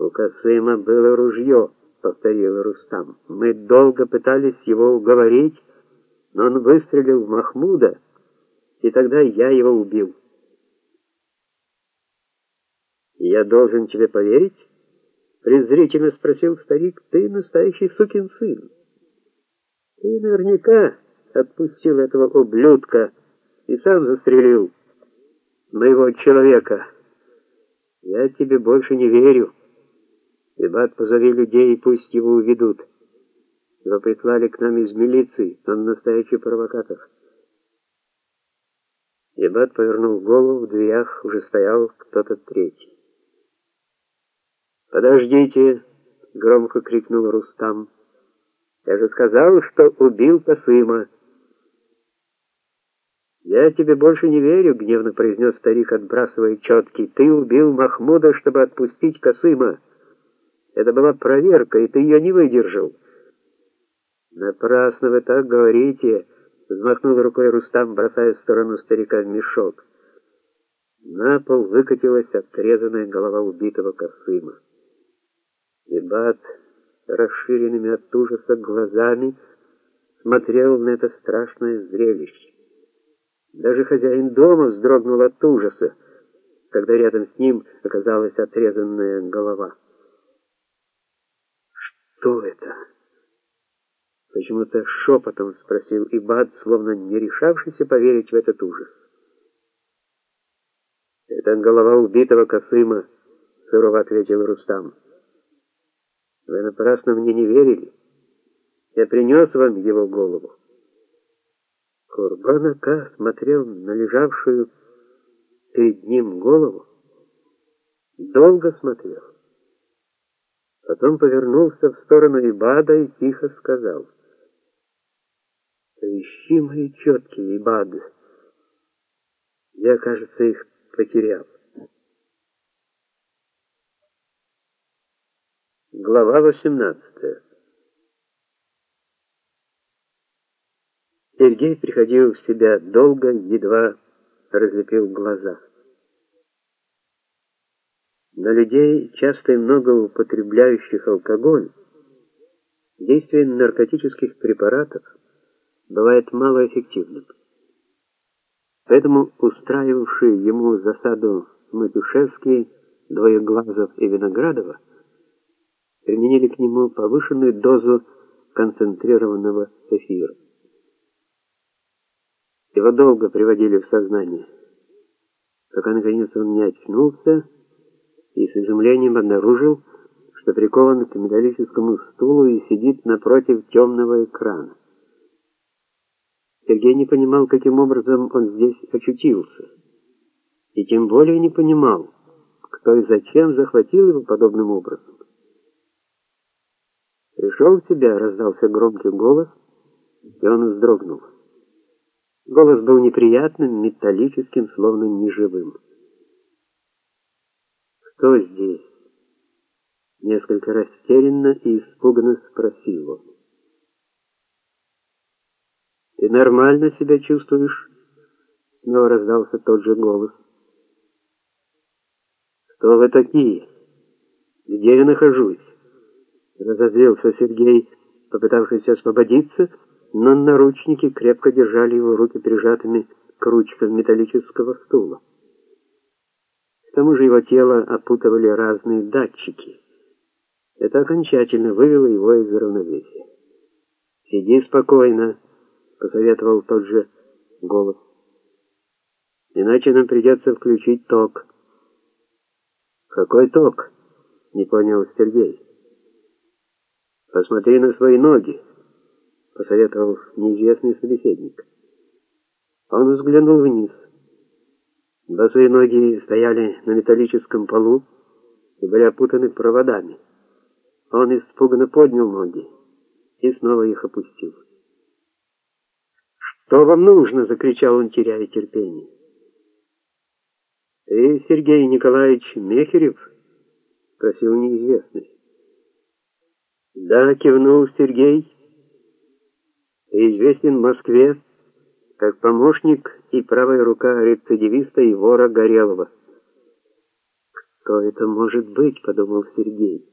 У Касыма было ружье, повторил Рустам. Мы долго пытались его уговорить, но он выстрелил в Махмуда, и тогда я его убил. Я должен тебе поверить? презрительно спросил старик. Ты настоящий сукин сын. Ты наверняка отпустил этого ублюдка и сам застрелил моего человека. Я тебе больше не верю. Ибат, позови людей, и пусть его уведут. Его прислали к нам из милиции, он настоящий провокатор. Ибат повернул голову, в дверях уже стоял кто-то третий. «Подождите!» — громко крикнул Рустам. «Я же сказал, что убил Касыма!» «Я тебе больше не верю», — гневно произнес старик, отбрасывая четки. «Ты убил Махмуда, чтобы отпустить Касыма. Это была проверка, и ты ее не выдержал». «Напрасно вы так говорите», — взмахнул рукой Рустам, бросая в сторону старика в мешок. На пол выкатилась отрезанная голова убитого Касыма. Ибат, расширенными от ужаса глазами, смотрел на это страшное зрелище. Даже хозяин дома вздрогнул от ужаса, когда рядом с ним оказалась отрезанная голова. «Что это?» Почему-то шепотом спросил Ибад, словно не решавшийся поверить в этот ужас. «Это голова убитого Касыма», — сурово ответил Рустам. «Вы напрасно мне не верили. Я принес вам его голову». Курбан Ака смотрел на лежавшую перед ним голову, долго смотрел. Потом повернулся в сторону Ибада и тихо сказал, «Поищи мои четкие, Ибад. Я, кажется, их потерял». Глава восемнадцатая. Сергей приходил в себя долго, едва разлепил глаза. На людей, часто и много употребляющих алкоголь, действие наркотических препаратов бывает малоэффективным. Поэтому устраивавшие ему засаду Матюшевский, Двоеглазов и Виноградова применили к нему повышенную дозу концентрированного эфира. Его долго приводили в сознание, пока наконец он не очнулся и с изумлением обнаружил, что прикован к металлическому стулу и сидит напротив темного экрана. Сергей не понимал, каким образом он здесь очутился, и тем более не понимал, кто и зачем захватил его подобным образом. «Пришел в себя», — раздался громкий голос, и он вздрогнул. Голос был неприятным, металлическим, словно неживым. «Кто здесь?» Несколько растерянно и испуганно спросил он. «Ты нормально себя чувствуешь?» Снова раздался тот же голос. «Кто вы такие? Где я нахожусь?» Разозлился Сергей, попытавшийся освободиться, но наручники крепко держали его руки прижатыми к ручкам металлического стула. Тому же его тело опутывали разные датчики. Это окончательно вывело его из равновесия. «Сиди спокойно», — посоветовал тот же голос. «Иначе нам придется включить ток». «Какой ток?» — не понял Сергей. «Посмотри на свои ноги» посоветовал неизвестный собеседник. Он взглянул вниз. Босые ноги стояли на металлическом полу и были опутаны проводами. Он испуганно поднял ноги и снова их опустил. «Что вам нужно?» — закричал он, теряя терпение. «Ты Сергей Николаевич Мехерев?» — спросил неизвестный. «Да», — кивнул Сергей, — известен в Москве как помощник и правая рука рецидивиста и вора Горелого. «Что это может быть?» — подумал Сергей.